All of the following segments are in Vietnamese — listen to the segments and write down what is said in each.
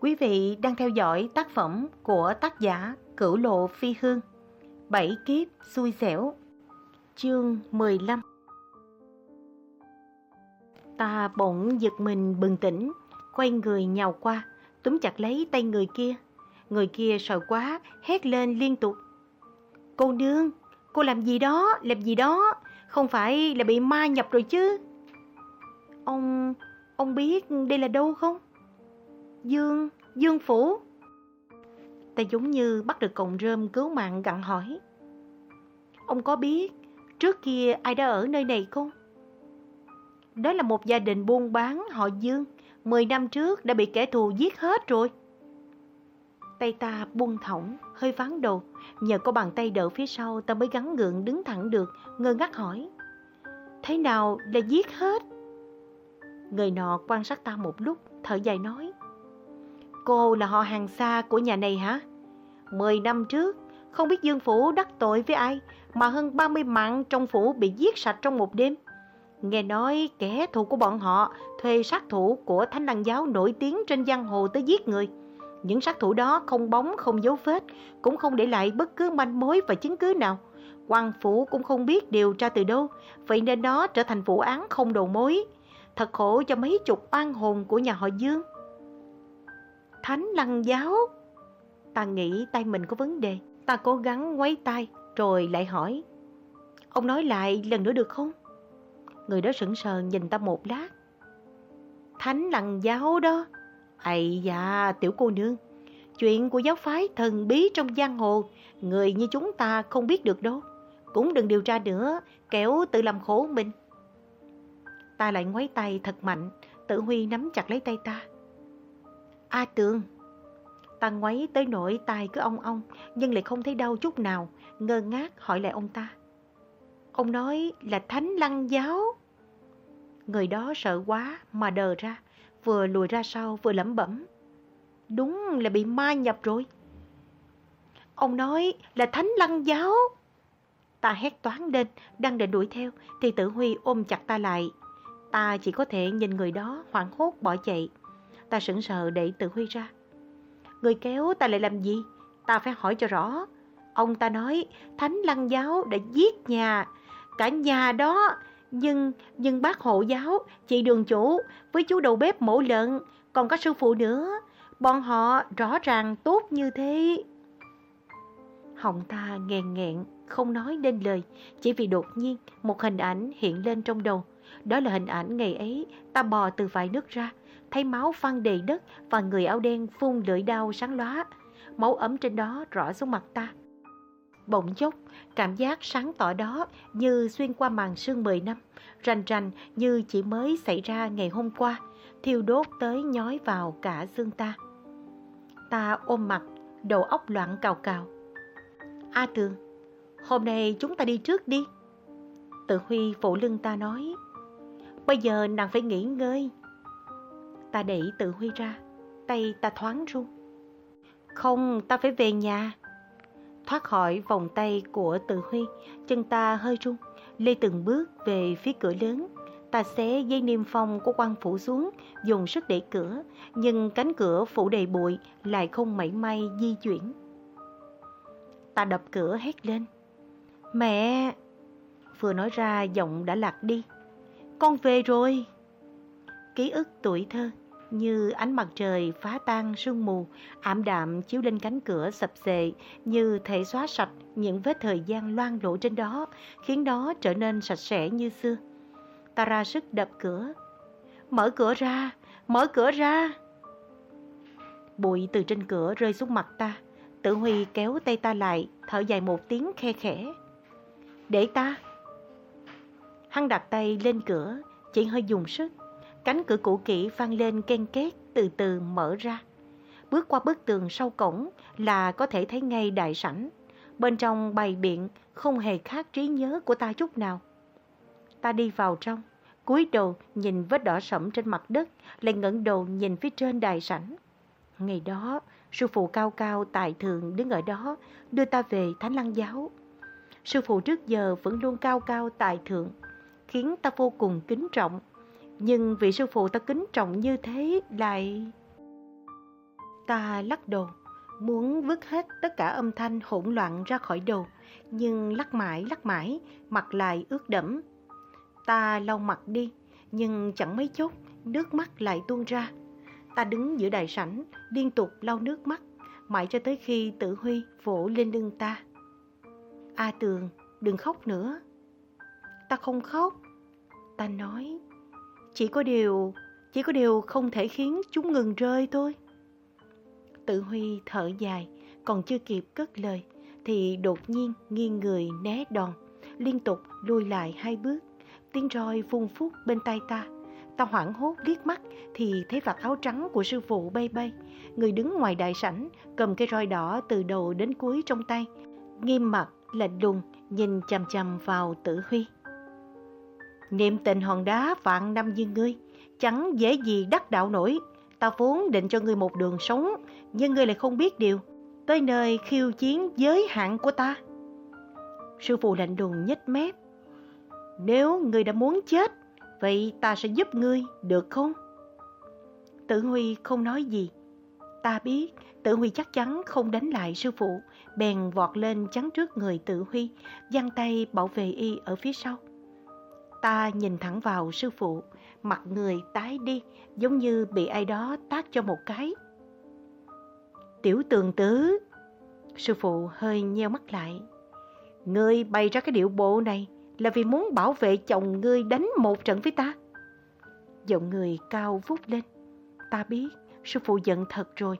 Quý vị đang theo dõi tác phẩm của tác giả Cửu Lộ Phi Hương Bảy kiếp xui xẻo Chương 15 Ta bỗng giật mình bừng tỉnh Quay người nhào qua Túm chặt lấy tay người kia. Người kia sợ quá Hét lên liên tục. Cô nương Cô làm gì đó Làm gì đó Không phải là bị ma nhập rồi chứ? Ông Ông biết đây là đâu không? Dương, Dương Phủ. Ta giống như bắt được cọng rơm cứu mạng gặn hỏi. Ông có biết trước kia ai đã ở nơi này không? Đó là một gia đình buôn bán họ Dương, 10 năm trước đã bị kẻ thù giết hết rồi. Tay ta buông thõng, hơi ván đầu, nhờ có bàn tay đỡ phía sau ta mới gắn gượng đứng thẳng được, ngơ ngác hỏi. Thế nào là giết hết? Người nọ quan sát ta một lúc, thở dài nói. Cô là họ hàng xa của nhà này hả? Mười năm trước, không biết Dương Phủ đắc tội với ai mà hơn 30 mạng trong phủ bị giết sạch trong một đêm. Nghe nói kẻ thù của bọn họ thuê sát thủ của thánh đăng giáo nổi tiếng trên giang hồ tới giết người. Những sát thủ đó không bóng, không dấu vết, cũng không để lại bất cứ manh mối và chứng cứ nào. quan phủ cũng không biết điều tra từ đâu, vậy nên nó trở thành vụ án không đầu mối. Thật khổ cho mấy chục oan hồn của nhà họ Dương. Thánh lăng giáo. Ta nghĩ tay mình có vấn đề. Ta cố gắng quấy tay rồi lại hỏi. Ông nói lại lần nữa được không? Người đó sững sờ nhìn ta một lát. Thánh lăng giáo đó. ầy da, tiểu cô nương. Chuyện của giáo phái thần bí trong giang hồ, người như chúng ta không biết được đâu. Cũng đừng điều tra nữa, kẻo tự làm khổ mình. Ta lại ngoáy tay thật mạnh, tự huy nắm chặt lấy tay ta. A Tường. Ta ngoáy tới nỗi tai cứ ong ong, nhưng lại không thấy đau chút nào, ngơ ngác hỏi lại ông ta. Ông nói là thánh lăng giáo. Người đó sợ quá mà đờ ra, vừa lùi ra sau vừa lẩm bẩm. Đúng là bị ma nhập rồi. Ông nói là thánh lăng giáo. Ta hét toán lên, đang định đuổi theo, thì tử Huy ôm chặt ta lại. Ta chỉ có thể nhìn người đó hoảng hốt bỏ chạy. Ta sững sờ đẩy Tự Huy ra. Người kéo ta lại làm gì? Ta phải hỏi cho rõ. Ông ta nói Thánh Lăng Giáo đã giết nhà, cả nhà đó. Nhưng, nhưng bác hộ giáo, chị đường chủ với chú đầu bếp mổ lợn, còn có sư phụ nữa. Bọn họ rõ ràng tốt như thế. hồng ta nghèn nghẹn, không nói nên lời, chỉ vì đột nhiên một hình ảnh hiện lên trong đầu. Đó là hình ảnh ngày ấy ta bò từ vải nước ra, thấy máu văng đầy đất và người áo đen phun lưỡi đao sáng lóa. Máu ấm trên đó rõ xuống mặt ta. Bỗng chốc, cảm giác sáng tỏ đó như xuyên qua màn sương mười năm, rành rành như chỉ mới xảy ra ngày hôm qua, thiêu đốt tới nhói vào cả xương ta. Ta ôm mặt, đầu óc loạn cào cào. A Tường, hôm nay chúng ta đi trước đi. Tự Huy phụ lưng ta nói, bây giờ nàng phải nghỉ ngơi, Ta đẩy tự huy ra, tay ta thoáng run. Không, ta phải về nhà. Thoát khỏi vòng tay của tự huy, chân ta hơi run, lê từng bước về phía cửa lớn. Ta xé dây niêm phong của quan phủ xuống, dùng sức đẩy cửa, nhưng cánh cửa phủ đầy bụi lại không mảy may di chuyển. Ta đập cửa hét lên. Mẹ! Vừa nói ra giọng đã lạc đi. Con về rồi! Ký ức tuổi thơ như ánh mặt trời phá tan sương mù, ảm đạm chiếu lên cánh cửa sập xệ như thể xóa sạch những vết thời gian loang lổ trên đó, khiến nó trở nên sạch sẽ như xưa. Ta ra sức đập cửa. Mở cửa ra, mở cửa ra. Bụi từ trên cửa rơi xuống mặt ta. Tử Huy kéo tay ta lại, thở dài một tiếng khe khẽ. Để ta. Hắn đặt tay lên cửa, chỉ hơi dùng sức Cánh cửa cũ kỹ vang lên ken két từ từ mở ra. Bước qua bức tường sau cổng là có thể thấy ngay đại sảnh. Bên trong bày biện không hề khác trí nhớ của ta chút nào. Ta đi vào trong, cúi đầu nhìn vết đỏ sẫm trên mặt đất, lại ngẩng đầu nhìn phía trên đại sảnh. Ngày đó, sư phụ cao cao tài thượng đứng ở đó, đưa ta về Thánh Lăng Giáo. Sư phụ trước giờ vẫn luôn cao cao tài thượng, khiến ta vô cùng kính trọng nhưng vị sư phụ ta kính trọng như thế lại... Ta lắc đầu, muốn vứt hết tất cả âm thanh hỗn loạn ra khỏi đầu, nhưng lắc mãi lắc mãi, mặt lại ướt đẫm. Ta lau mặt đi, nhưng chẳng mấy chốc, nước mắt lại tuôn ra. Ta đứng giữa đại sảnh, liên tục lau nước mắt, mãi cho tới khi tử huy vỗ lên lưng ta. A Tường, đừng khóc nữa. Ta không khóc. Ta nói, chỉ có điều, chỉ có điều không thể khiến chúng ngừng rơi thôi. Tử Huy thở dài, còn chưa kịp cất lời, thì đột nhiên nghiêng người né đòn, liên tục lùi lại hai bước. Tiếng roi phun phút bên tay ta. Ta hoảng hốt liếc mắt thì thấy vạt áo trắng của sư phụ bay bay. Người đứng ngoài đại sảnh cầm cây roi đỏ từ đầu đến cuối trong tay. Nghiêm mặt, lạnh lùng, nhìn chằm chằm vào tử huy. Niệm tình hòn đá vạn năm như ngươi, chẳng dễ gì đắc đạo nổi. Ta vốn định cho ngươi một đường sống, nhưng ngươi lại không biết điều. Tới nơi khiêu chiến giới hạn của ta. Sư phụ lạnh lùng nhếch mép. Nếu ngươi đã muốn chết, vậy ta sẽ giúp ngươi, được không? Tử Huy không nói gì. Ta biết Tử Huy chắc chắn không đánh lại sư phụ, bèn vọt lên chắn trước người Tử Huy, giang tay bảo vệ y ở phía sau. Ta nhìn thẳng vào sư phụ, mặt người tái đi, giống như bị ai đó tát cho một cái. Tiểu tường tứ, sư phụ hơi nheo mắt lại. Ngươi bày ra cái điệu bộ này là vì muốn bảo vệ chồng ngươi đánh một trận với ta. Giọng người cao vút lên. Ta biết, sư phụ giận thật rồi.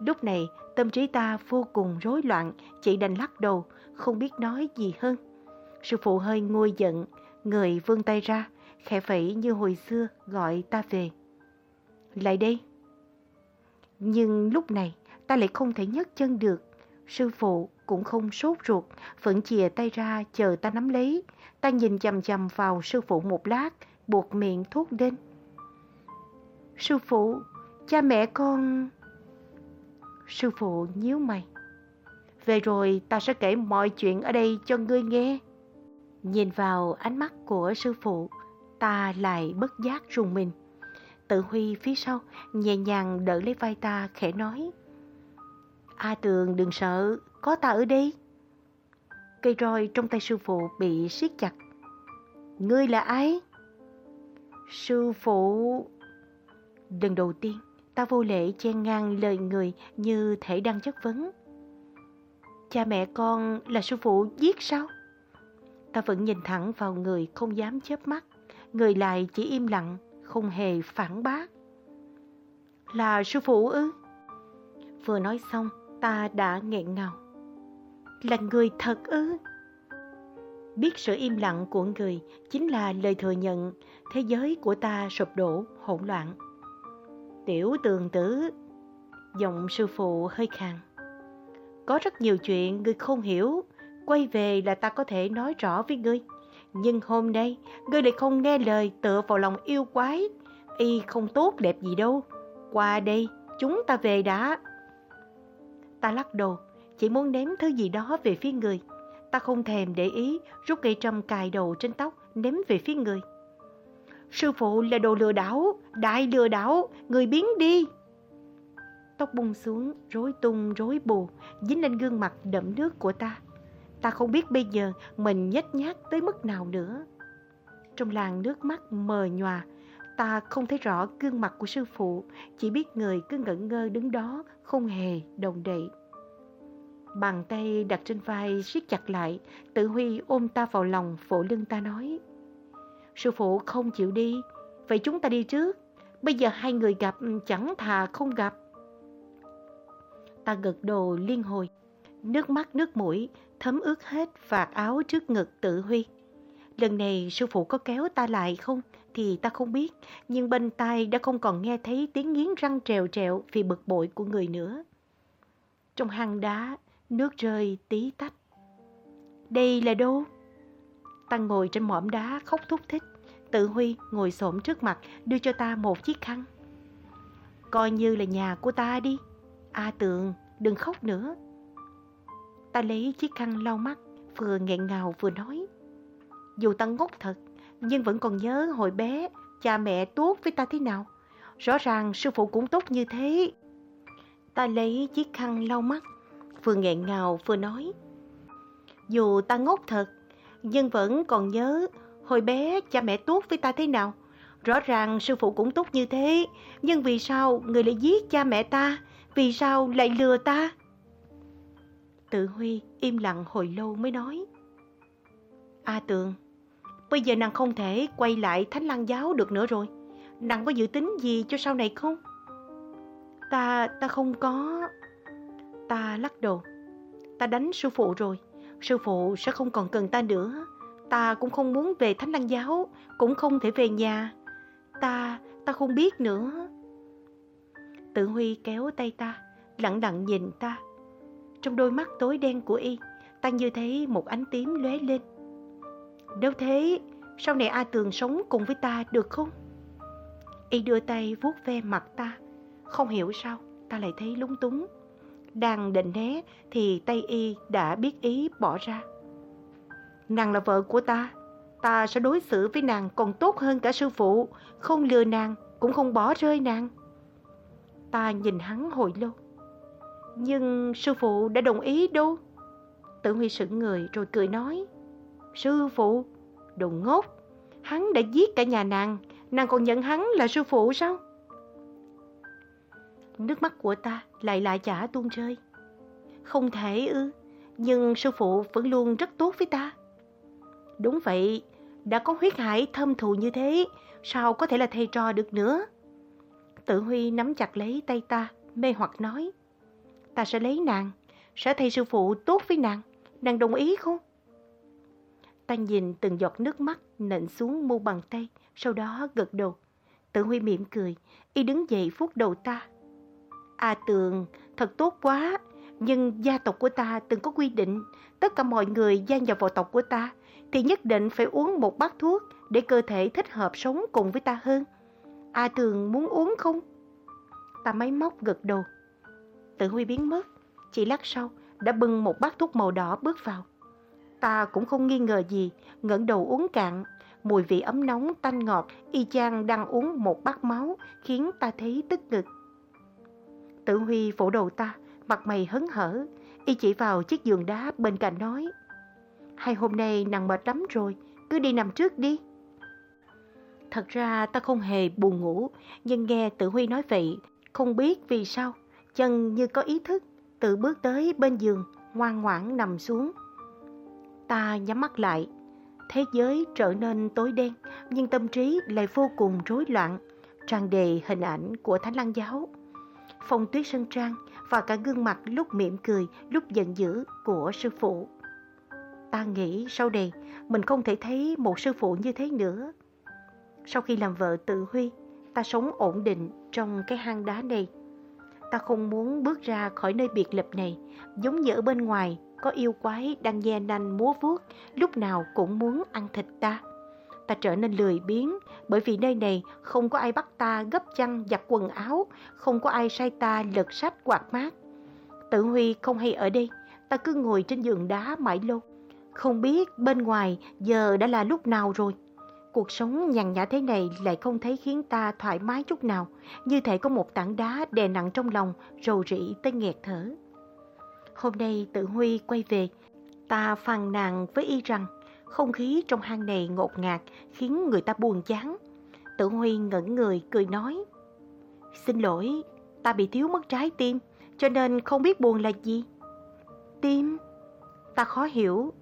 Lúc này, tâm trí ta vô cùng rối loạn, chỉ đành lắc đầu, không biết nói gì hơn. Sư phụ hơi nguôi giận, người vươn tay ra, khẽ phẩy như hồi xưa gọi ta về. Lại đây. Nhưng lúc này, ta lại không thể nhấc chân được. Sư phụ cũng không sốt ruột, vẫn chìa tay ra chờ ta nắm lấy. Ta nhìn chầm chầm vào sư phụ một lát, buộc miệng thốt lên. Sư phụ, cha mẹ con... Sư phụ nhíu mày. Về rồi ta sẽ kể mọi chuyện ở đây cho ngươi nghe. Nhìn vào ánh mắt của sư phụ, ta lại bất giác rùng mình. Tự Huy phía sau, nhẹ nhàng đỡ lấy vai ta khẽ nói. A Tường đừng sợ, có ta ở đây. Cây roi trong tay sư phụ bị siết chặt. Ngươi là ai? Sư phụ... Lần đầu tiên, ta vô lễ chen ngang lời người như thể đang chất vấn. Cha mẹ con là sư phụ giết sao? Ta vẫn nhìn thẳng vào người không dám chớp mắt, người lại chỉ im lặng, không hề phản bác. Là sư phụ ư? Vừa nói xong, ta đã nghẹn ngào. Là người thật ư? Biết sự im lặng của người chính là lời thừa nhận thế giới của ta sụp đổ, hỗn loạn. Tiểu tường tử, giọng sư phụ hơi khàn. Có rất nhiều chuyện người không hiểu, quay về là ta có thể nói rõ với ngươi. Nhưng hôm nay, ngươi lại không nghe lời tựa vào lòng yêu quái. Y không tốt đẹp gì đâu. Qua đây, chúng ta về đã. Ta lắc đầu, chỉ muốn ném thứ gì đó về phía người. Ta không thèm để ý, rút cây trâm cài đầu trên tóc, ném về phía người. Sư phụ là đồ lừa đảo, đại lừa đảo, người biến đi. Tóc bung xuống, rối tung, rối bù, dính lên gương mặt đậm nước của ta. Ta không biết bây giờ mình nhếch nhác tới mức nào nữa. Trong làng nước mắt mờ nhòa, ta không thấy rõ gương mặt của sư phụ, chỉ biết người cứ ngẩn ngơ đứng đó, không hề đồng đậy. Bàn tay đặt trên vai siết chặt lại, tự huy ôm ta vào lòng, vỗ lưng ta nói. Sư phụ không chịu đi, vậy chúng ta đi trước. Bây giờ hai người gặp chẳng thà không gặp. Ta gật đầu liên hồi, nước mắt nước mũi thấm ướt hết vạt áo trước ngực tự huy. Lần này sư phụ có kéo ta lại không thì ta không biết, nhưng bên tai đã không còn nghe thấy tiếng nghiến răng trèo trèo vì bực bội của người nữa. Trong hang đá, nước rơi tí tách. Đây là đâu? Ta ngồi trên mỏm đá khóc thúc thích. Tự Huy ngồi xổm trước mặt đưa cho ta một chiếc khăn. Coi như là nhà của ta đi. A Tường, đừng khóc nữa. Ta lấy chiếc khăn lau mắt, vừa nghẹn ngào vừa nói. Dù ta ngốc thật, nhưng vẫn còn nhớ hồi bé cha mẹ tốt với ta thế nào. Rõ ràng sư phụ cũng tốt như thế. Ta lấy chiếc khăn lau mắt, vừa nghẹn ngào vừa nói. Dù ta ngốc thật, nhưng vẫn còn nhớ hồi bé cha mẹ tốt với ta thế nào. Rõ ràng sư phụ cũng tốt như thế, nhưng vì sao người lại giết cha mẹ ta? Vì sao lại lừa ta? Tự Huy im lặng hồi lâu mới nói. A Tường, bây giờ nàng không thể quay lại Thánh Lan Giáo được nữa rồi. Nàng có dự tính gì cho sau này không? Ta, ta không có... Ta lắc đầu. Ta đánh sư phụ rồi. Sư phụ sẽ không còn cần ta nữa. Ta cũng không muốn về Thánh Lan Giáo, cũng không thể về nhà. Ta, ta không biết nữa. Tự Huy kéo tay ta, lặng lặng nhìn ta. Trong đôi mắt tối đen của y, ta như thấy một ánh tím lóe lên. Nếu thế, sau này A Tường sống cùng với ta được không? Y đưa tay vuốt ve mặt ta. Không hiểu sao, ta lại thấy lúng túng. Đang định né thì tay y đã biết ý bỏ ra. Nàng là vợ của ta, ta sẽ đối xử với nàng còn tốt hơn cả sư phụ, không lừa nàng, cũng không bỏ rơi nàng. Ta nhìn hắn hồi lâu. Nhưng sư phụ đã đồng ý đâu. Tử Huy sững người rồi cười nói. Sư phụ, đồ ngốc, hắn đã giết cả nhà nàng, nàng còn nhận hắn là sư phụ sao? Nước mắt của ta lại lại chả tuôn rơi. Không thể ư, nhưng sư phụ vẫn luôn rất tốt với ta. Đúng vậy, đã có huyết hải thâm thù như thế, sao có thể là thầy trò được nữa? Tự Huy nắm chặt lấy tay ta, mê hoặc nói. Ta sẽ lấy nàng, sẽ thay sư phụ tốt với nàng, nàng đồng ý không? Ta nhìn từng giọt nước mắt nện xuống mu bàn tay, sau đó gật đầu. Tự Huy mỉm cười, y đứng dậy phút đầu ta. À Tường, thật tốt quá, nhưng gia tộc của ta từng có quy định, tất cả mọi người gia nhập vào tộc của ta thì nhất định phải uống một bát thuốc để cơ thể thích hợp sống cùng với ta hơn. A Tường muốn uống không? Ta máy móc gật đầu. Tự Huy biến mất, chỉ lát sau đã bưng một bát thuốc màu đỏ bước vào. Ta cũng không nghi ngờ gì, ngẩng đầu uống cạn. Mùi vị ấm nóng, tanh ngọt, y chang đang uống một bát máu, khiến ta thấy tức ngực. Tự Huy vỗ đầu ta, mặt mày hấn hở, y chỉ vào chiếc giường đá bên cạnh nói. Hai hôm nay nàng mệt lắm rồi, cứ đi nằm trước đi. Thật ra ta không hề buồn ngủ, nhưng nghe tự Huy nói vậy, không biết vì sao, chân như có ý thức, tự bước tới bên giường, ngoan ngoãn nằm xuống. Ta nhắm mắt lại, thế giới trở nên tối đen, nhưng tâm trí lại vô cùng rối loạn, tràn đầy hình ảnh của Thánh Lăng Giáo. Phong tuyết sân trang và cả gương mặt lúc mỉm cười, lúc giận dữ của sư phụ. Ta nghĩ sau đây mình không thể thấy một sư phụ như thế nữa. Sau khi làm vợ tự Huy, ta sống ổn định trong cái hang đá này. Ta không muốn bước ra khỏi nơi biệt lập này, giống như ở bên ngoài có yêu quái đang nhe nanh múa vuốt, lúc nào cũng muốn ăn thịt ta. Ta trở nên lười biếng, bởi vì nơi này không có ai bắt ta gấp chăn giặt quần áo, không có ai sai ta lật sách quạt mát. Tự Huy không hay ở đây, ta cứ ngồi trên giường đá mãi lâu. Không biết bên ngoài giờ đã là lúc nào rồi. Cuộc sống nhàn nhã thế này lại không thấy khiến ta thoải mái chút nào, như thể có một tảng đá đè nặng trong lòng, rầu rĩ tới nghẹt thở. Hôm nay tự Huy quay về, ta phàn nàn với y rằng không khí trong hang này ngột ngạt khiến người ta buồn chán. Tự Huy ngẩn người cười nói, Xin lỗi, ta bị thiếu mất trái tim, cho nên không biết buồn là gì. Tim? Ta khó hiểu,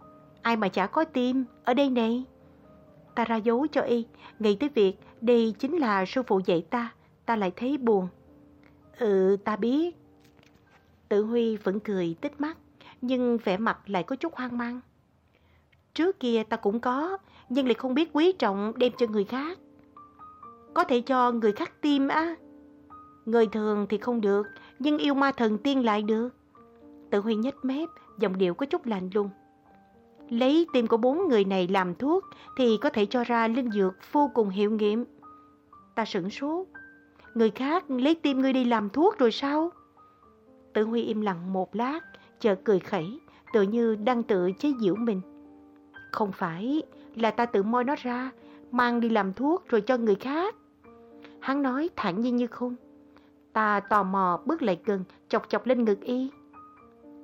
ai mà chả có tim ở đây này. Ta ra dấu cho y, nghĩ tới việc đây chính là sư phụ dạy ta, ta lại thấy buồn. Ừ, ta biết. Tự Huy vẫn cười tích mắt, nhưng vẻ mặt lại có chút hoang mang. Trước kia ta cũng có, nhưng lại không biết quý trọng đem cho người khác. Có thể cho người khác tim á. Người thường thì không được, nhưng yêu ma thần tiên lại được. Tự Huy nhếch mép, giọng điệu có chút lạnh lùng. Lấy tim của bốn người này làm thuốc thì có thể cho ra linh dược vô cùng hiệu nghiệm. Ta sửng sốt. Người khác lấy tim ngươi đi làm thuốc rồi sao? Tự Huy im lặng một lát, chợt cười khẩy, tự như đang tự chế giễu mình. Không phải là ta tự moi nó ra, mang đi làm thuốc rồi cho người khác. Hắn nói thẳng nhiên như không. Ta tò mò bước lại gần, chọc chọc lên ngực y.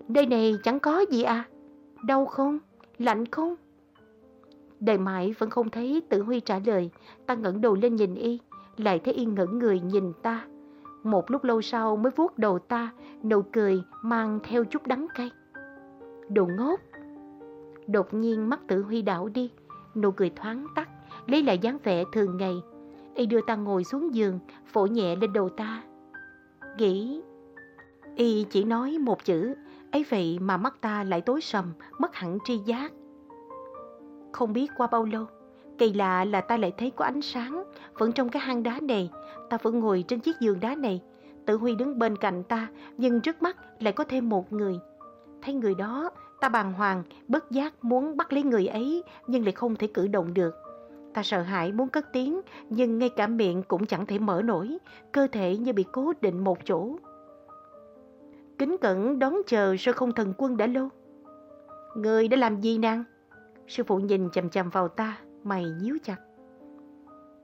Đây này chẳng có gì à? Đau không? Lạnh không? Đợi mãi vẫn không thấy tử huy trả lời, ta ngẩng đầu lên nhìn y, lại thấy y ngẩn người nhìn ta. Một lúc lâu sau mới vuốt đầu ta, nụ cười mang theo chút đắng cay. Đồ ngốc! Đột nhiên mắt tử huy đảo đi, nụ cười thoáng tắt, lấy lại dáng vẻ thường ngày. Y đưa ta ngồi xuống giường, phổ nhẹ lên đầu ta. Nghĩ... Y chỉ nói một chữ, ấy vậy mà mắt ta lại tối sầm, mất hẳn tri giác. Không biết qua bao lâu, kỳ lạ là ta lại thấy có ánh sáng, vẫn trong cái hang đá này, ta vẫn ngồi trên chiếc giường đá này. Tử Huy đứng bên cạnh ta, nhưng trước mắt lại có thêm một người. Thấy người đó, ta bàng hoàng, bất giác muốn bắt lấy người ấy, nhưng lại không thể cử động được. Ta sợ hãi muốn cất tiếng, nhưng ngay cả miệng cũng chẳng thể mở nổi, cơ thể như bị cố định một chỗ. Kính cẩn đón chờ sơ không thần quân đã lâu. Người đã làm gì nàng? Sư phụ nhìn chầm chầm vào ta, mày nhíu chặt.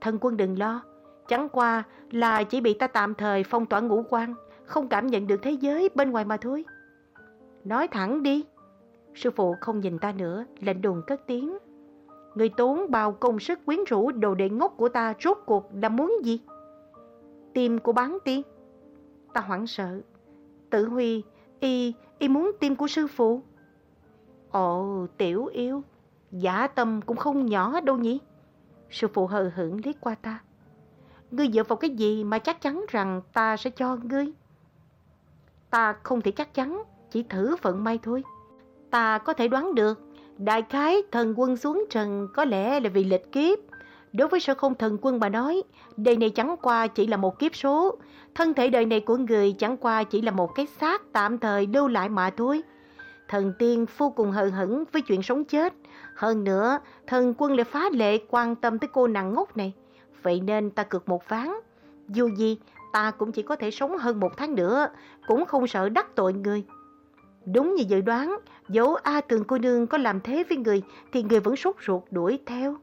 Thần quân đừng lo, chẳng qua là chỉ bị ta tạm thời phong tỏa ngũ quan, không cảm nhận được thế giới bên ngoài mà thôi. Nói thẳng đi. Sư phụ không nhìn ta nữa, lạnh đùng cất tiếng. Người tốn bao công sức quyến rũ đồ đệ ngốc của ta rốt cuộc là muốn gì? Tim của bán tiên. Ta hoảng sợ. Tự Huy, y, y muốn tim của sư phụ. Ồ, tiểu yêu, giả tâm cũng không nhỏ đâu nhỉ? Sư phụ hờ hững liếc qua ta. Ngươi dựa vào cái gì mà chắc chắn rằng ta sẽ cho ngươi? Ta không thể chắc chắn, chỉ thử vận may thôi. Ta có thể đoán được, đại khái thần quân xuống trần có lẽ là vì lịch kiếp. Đối với sở không thần quân mà nói, đời này chẳng qua chỉ là một kiếp số. Thân thể đời này của người chẳng qua chỉ là một cái xác tạm thời lưu lại mà thôi. Thần tiên vô cùng hờ hững với chuyện sống chết. Hơn nữa, thần quân lại phá lệ quan tâm tới cô nàng ngốc này. Vậy nên ta cược một ván. Dù gì, ta cũng chỉ có thể sống hơn một tháng nữa, cũng không sợ đắc tội người. Đúng như dự đoán, dẫu A Tường cô nương có làm thế với người, thì người vẫn sốt ruột đuổi theo.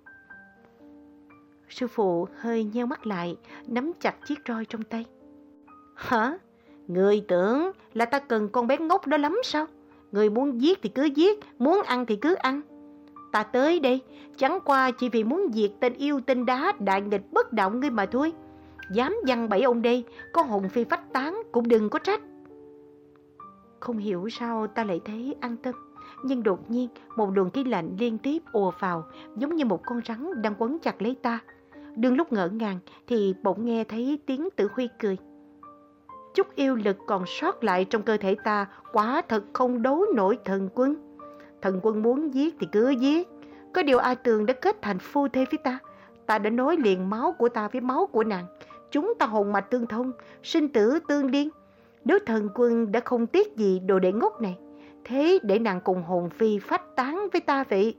Sư phụ hơi nheo mắt lại, nắm chặt chiếc roi trong tay. Hả? Người tưởng là ta cần con bé ngốc đó lắm sao? Người muốn giết thì cứ giết, muốn ăn thì cứ ăn. Ta tới đây, chẳng qua chỉ vì muốn diệt tên yêu tên đá đại nghịch bất động ngươi mà thôi. Dám dăng bẫy ông đây, có hồn phi phách tán cũng đừng có trách. Không hiểu sao ta lại thấy an tâm. Nhưng đột nhiên, một luồng khí lạnh liên tiếp ùa vào, giống như một con rắn đang quấn chặt lấy ta. Đương lúc ngỡ ngàng thì bỗng nghe thấy tiếng tử huy cười. Chút yêu lực còn sót lại trong cơ thể ta quả thật không đấu nổi thần quân. Thần quân muốn giết thì cứ giết. Có điều A Tường đã kết thành phu thê với ta. Ta đã nối liền máu của ta với máu của nàng. Chúng ta hồn mạch tương thông, sinh tử tương liên. Nếu thần quân đã không tiếc gì đồ đệ ngốc này, thế để nàng cùng hồn phi phách tán với ta vậy.